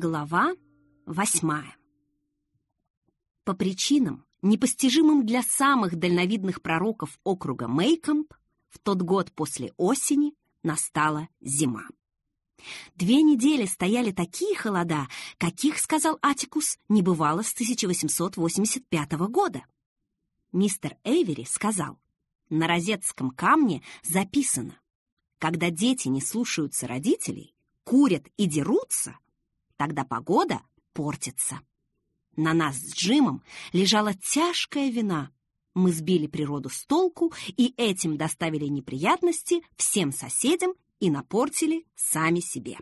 Глава восьмая. По причинам, непостижимым для самых дальновидных пророков округа Мейкомп, в тот год после осени настала зима. Две недели стояли такие холода, каких, сказал Атикус, не бывало с 1885 года. Мистер Эйвери сказал, на розетском камне записано, когда дети не слушаются родителей, курят и дерутся, тогда погода портится. На нас с Джимом лежала тяжкая вина. Мы сбили природу с толку и этим доставили неприятности всем соседям и напортили сами себе.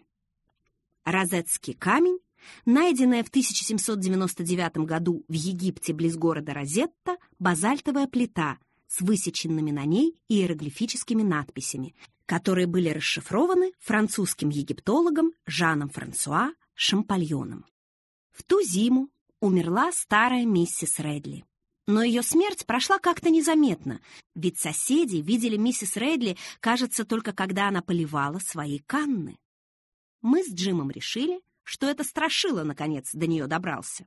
Розетский камень, найденная в 1799 году в Египте близ города Розетта, базальтовая плита с высеченными на ней иероглифическими надписями, которые были расшифрованы французским египтологом Жаном Франсуа Шампальоном. В ту зиму умерла старая миссис Редли. Но ее смерть прошла как-то незаметно, ведь соседи видели миссис Редли, кажется, только когда она поливала свои канны. Мы с Джимом решили, что это страшило, наконец, до нее добрался.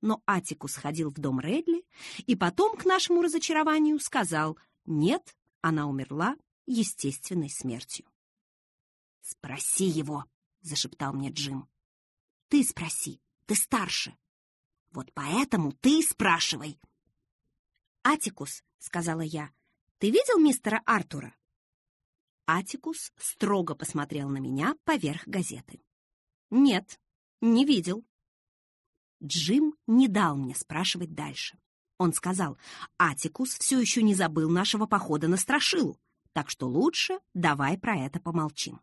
Но Атикус ходил в дом Редли и потом, к нашему разочарованию, сказал, нет, она умерла естественной смертью. «Спроси его», — зашептал мне Джим. «Ты спроси, ты старше». «Вот поэтому ты спрашивай», «Атикус», — сказала я, — «ты видел мистера Артура?» Атикус строго посмотрел на меня поверх газеты. «Нет, не видел». Джим не дал мне спрашивать дальше. Он сказал, «Атикус все еще не забыл нашего похода на Страшилу, так что лучше давай про это помолчим».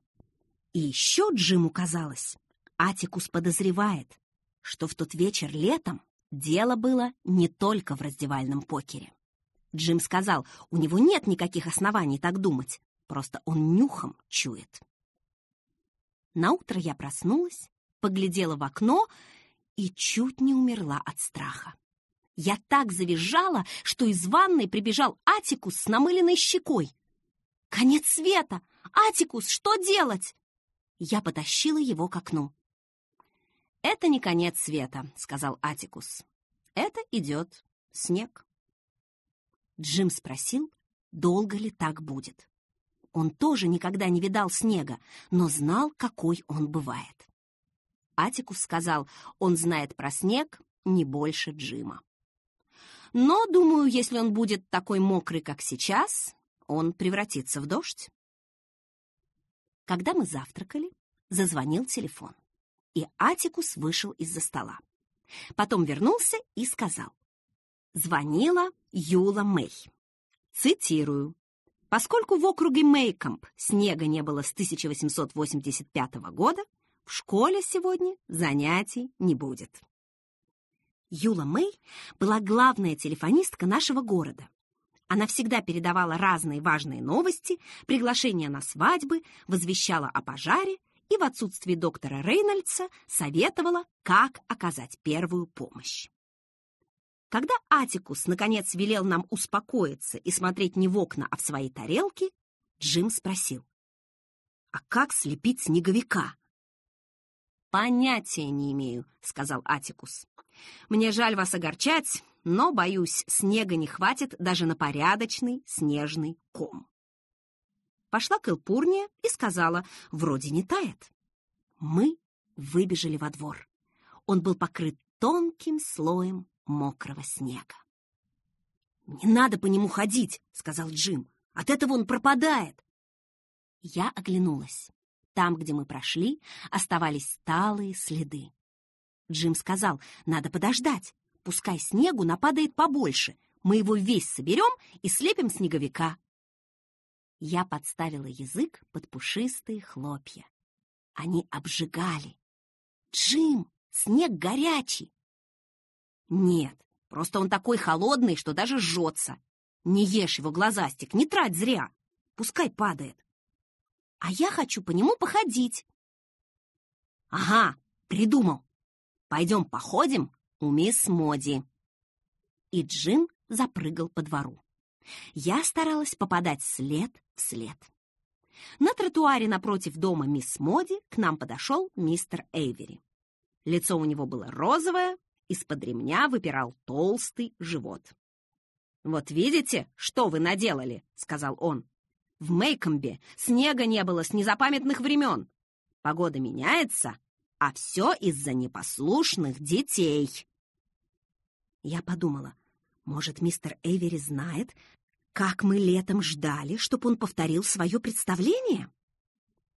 И еще Джиму казалось, Атикус подозревает, что в тот вечер летом Дело было не только в раздевальном покере. Джим сказал, у него нет никаких оснований так думать, просто он нюхом чует. Наутро я проснулась, поглядела в окно и чуть не умерла от страха. Я так завизжала, что из ванной прибежал Атикус с намыленной щекой. «Конец света! Атикус, что делать?» Я потащила его к окну. «Это не конец света», — сказал Атикус. «Это идет снег». Джим спросил, долго ли так будет. Он тоже никогда не видал снега, но знал, какой он бывает. Атикус сказал, он знает про снег не больше Джима. Но, думаю, если он будет такой мокрый, как сейчас, он превратится в дождь. Когда мы завтракали, зазвонил телефон и Атикус вышел из-за стола. Потом вернулся и сказал. Звонила Юла Мэй. Цитирую. Поскольку в округе Мейкомп снега не было с 1885 года, в школе сегодня занятий не будет. Юла Мэй была главная телефонистка нашего города. Она всегда передавала разные важные новости, приглашения на свадьбы, возвещала о пожаре и в отсутствие доктора Рейнольдса советовала, как оказать первую помощь. Когда Атикус, наконец, велел нам успокоиться и смотреть не в окна, а в свои тарелки, Джим спросил, «А как слепить снеговика?» «Понятия не имею», — сказал Атикус. «Мне жаль вас огорчать, но, боюсь, снега не хватит даже на порядочный снежный ком» пошла к Элпурне и сказала, вроде не тает. Мы выбежали во двор. Он был покрыт тонким слоем мокрого снега. «Не надо по нему ходить», — сказал Джим. «От этого он пропадает». Я оглянулась. Там, где мы прошли, оставались сталые следы. Джим сказал, надо подождать. Пускай снегу нападает побольше. Мы его весь соберем и слепим снеговика. Я подставила язык под пушистые хлопья. Они обжигали. «Джим, снег горячий!» «Нет, просто он такой холодный, что даже жжется. Не ешь его, глазастик, не трать зря. Пускай падает. А я хочу по нему походить». «Ага, придумал. Пойдем походим у мисс Моди». И Джим запрыгал по двору. Я старалась попадать в след. На тротуаре напротив дома мисс Моди к нам подошел мистер Эйвери. Лицо у него было розовое, из-под ремня выпирал толстый живот. «Вот видите, что вы наделали?» — сказал он. «В Мейкомбе снега не было с незапамятных времен. Погода меняется, а все из-за непослушных детей». Я подумала, может, мистер Эйвери знает, как мы летом ждали, чтобы он повторил свое представление?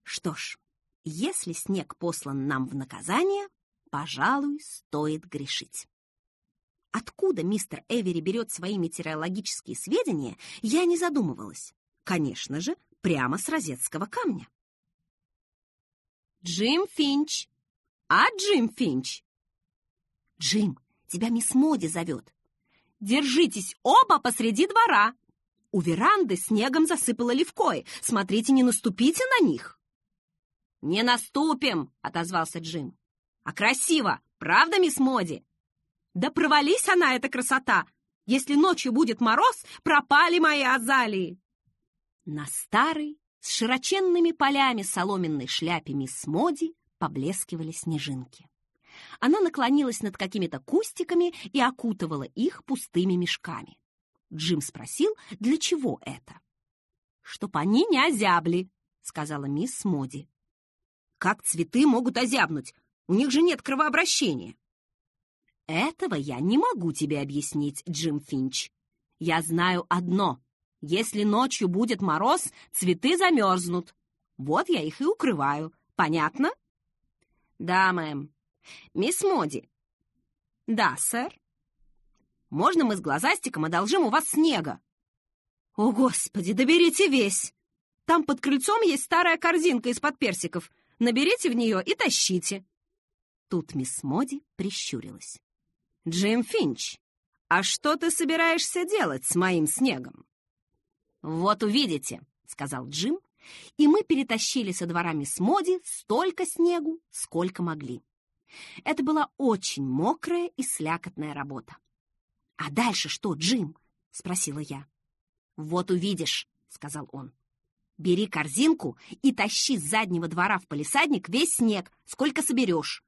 Что ж, если снег послан нам в наказание, пожалуй, стоит грешить. Откуда мистер Эвери берет свои метеорологические сведения, я не задумывалась. Конечно же, прямо с розетского камня. «Джим Финч! А, Джим Финч?» «Джим, тебя мисс Моди зовет. Держитесь оба посреди двора. У веранды снегом засыпало левкой. Смотрите, не наступите на них». «Не наступим!» — отозвался Джим. «А красиво, правда, мисс Моди?» «Да провались она, эта красота! Если ночью будет мороз, пропали мои азалии!» На старой, с широченными полями соломенной шляпе мисс Моди поблескивали снежинки. Она наклонилась над какими-то кустиками и окутывала их пустыми мешками. Джим спросил, для чего это. «Чтоб они не озябли», — сказала мисс Моди. «Как цветы могут озябнуть? У них же нет кровообращения». «Этого я не могу тебе объяснить, Джим Финч. Я знаю одно. Если ночью будет мороз, цветы замерзнут. Вот я их и укрываю. Понятно?» «Да, мэм. Мисс Моди». «Да, сэр». «Можно мы с глазастиком одолжим у вас снега?» «О, Господи, доберите весь! Там под крыльцом есть старая корзинка из-под персиков. Наберите в нее и тащите». Тут мисс Моди прищурилась. «Джим Финч, а что ты собираешься делать с моим снегом?» «Вот увидите», — сказал Джим, и мы перетащили со двора мисс Моди столько снегу, сколько могли. Это была очень мокрая и слякотная работа. «А дальше что, Джим?» — спросила я. «Вот увидишь», — сказал он. «Бери корзинку и тащи с заднего двора в палисадник весь снег, сколько соберешь.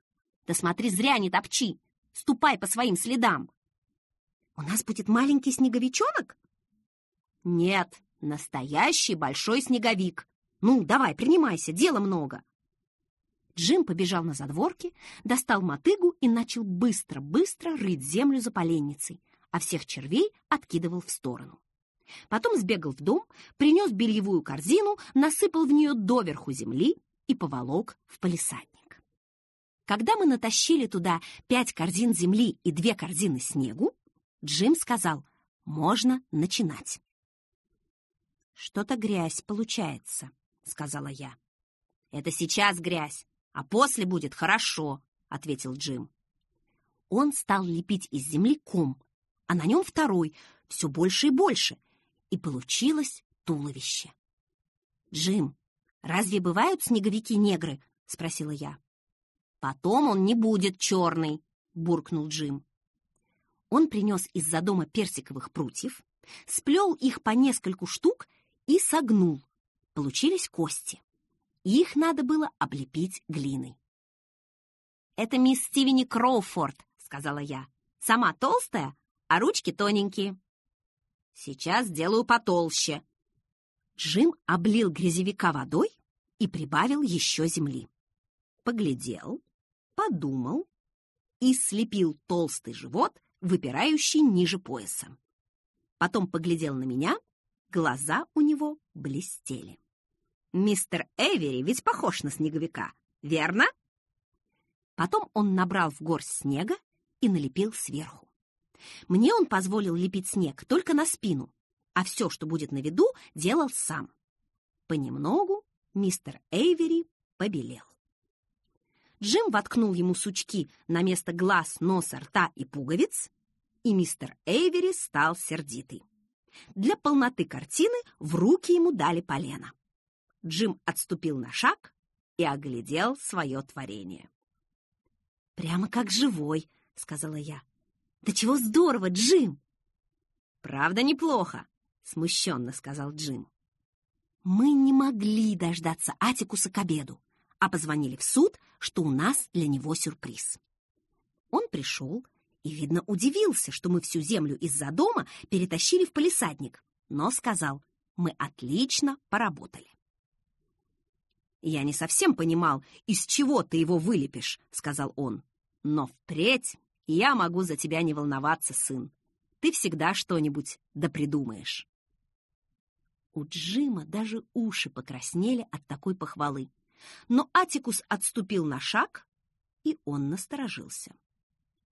Да смотри, зря не топчи. Ступай по своим следам. У нас будет маленький снеговичонок? Нет, настоящий большой снеговик. Ну, давай, принимайся, дела много. Джим побежал на задворки, достал мотыгу и начал быстро-быстро рыть землю за поленницей, а всех червей откидывал в сторону. Потом сбегал в дом, принес бельевую корзину, насыпал в нее доверху земли и поволок в палисадник. Когда мы натащили туда пять корзин земли и две корзины снегу, Джим сказал, можно начинать. «Что-то грязь получается», — сказала я. «Это сейчас грязь, а после будет хорошо», — ответил Джим. Он стал лепить из земли ком, а на нем второй, все больше и больше, и получилось туловище. «Джим, разве бывают снеговики-негры?» — спросила я. «Потом он не будет черный», — буркнул Джим. Он принес из-за дома персиковых прутьев, сплел их по нескольку штук и согнул. Получились кости. Их надо было облепить глиной. «Это мисс Стивени Кроуфорд», — сказала я. «Сама толстая, а ручки тоненькие». «Сейчас сделаю потолще». Джим облил грязевика водой и прибавил еще земли. Поглядел, подумал и слепил толстый живот, выпирающий ниже пояса. Потом поглядел на меня, глаза у него блестели. «Мистер Эвери ведь похож на снеговика, верно?» Потом он набрал в горсть снега и налепил сверху. Мне он позволил лепить снег только на спину, а все, что будет на виду, делал сам. Понемногу мистер Эйвери побелел. Джим воткнул ему сучки на место глаз, носа, рта и пуговиц, и мистер Эйвери стал сердитый. Для полноты картины в руки ему дали полено. Джим отступил на шаг и оглядел свое творение. «Прямо как живой», — сказала я. «Да чего здорово, Джим!» «Правда неплохо», — смущенно сказал Джим. Мы не могли дождаться Атикуса к обеду а позвонили в суд, что у нас для него сюрприз. Он пришел и, видно, удивился, что мы всю землю из-за дома перетащили в палисадник, но сказал, мы отлично поработали. «Я не совсем понимал, из чего ты его вылепишь», — сказал он. «Но впредь я могу за тебя не волноваться, сын. Ты всегда что-нибудь допридумаешь». У Джима даже уши покраснели от такой похвалы. Но Атикус отступил на шаг, и он насторожился.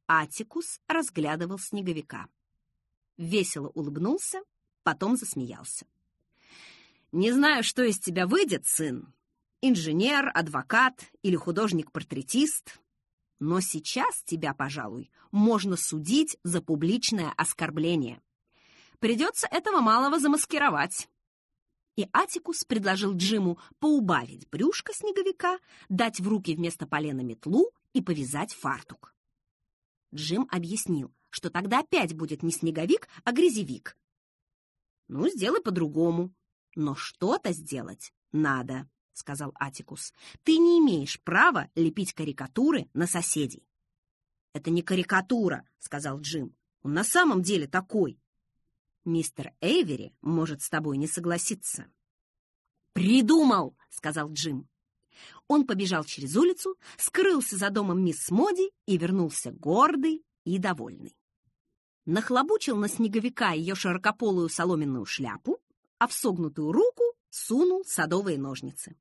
Атикус разглядывал снеговика. Весело улыбнулся, потом засмеялся. «Не знаю, что из тебя выйдет, сын. Инженер, адвокат или художник-портретист. Но сейчас тебя, пожалуй, можно судить за публичное оскорбление. Придется этого малого замаскировать и Атикус предложил Джиму поубавить брюшко снеговика, дать в руки вместо полена метлу и повязать фартук. Джим объяснил, что тогда опять будет не снеговик, а грязевик. «Ну, сделай по-другому. Но что-то сделать надо», — сказал Атикус. «Ты не имеешь права лепить карикатуры на соседей». «Это не карикатура», — сказал Джим. «Он на самом деле такой». Мистер Эйвери может с тобой не согласиться. «Придумал!» — сказал Джим. Он побежал через улицу, скрылся за домом мисс Моди и вернулся гордый и довольный. Нахлобучил на снеговика ее широкополую соломенную шляпу, а в согнутую руку сунул садовые ножницы.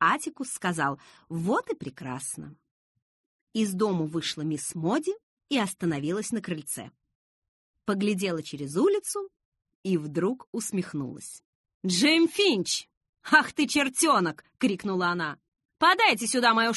Атикус сказал «Вот и прекрасно». Из дому вышла мисс Моди и остановилась на крыльце поглядела через улицу и вдруг усмехнулась. «Джейм Финч! Ах ты, чертенок!» — крикнула она. «Подайте сюда мою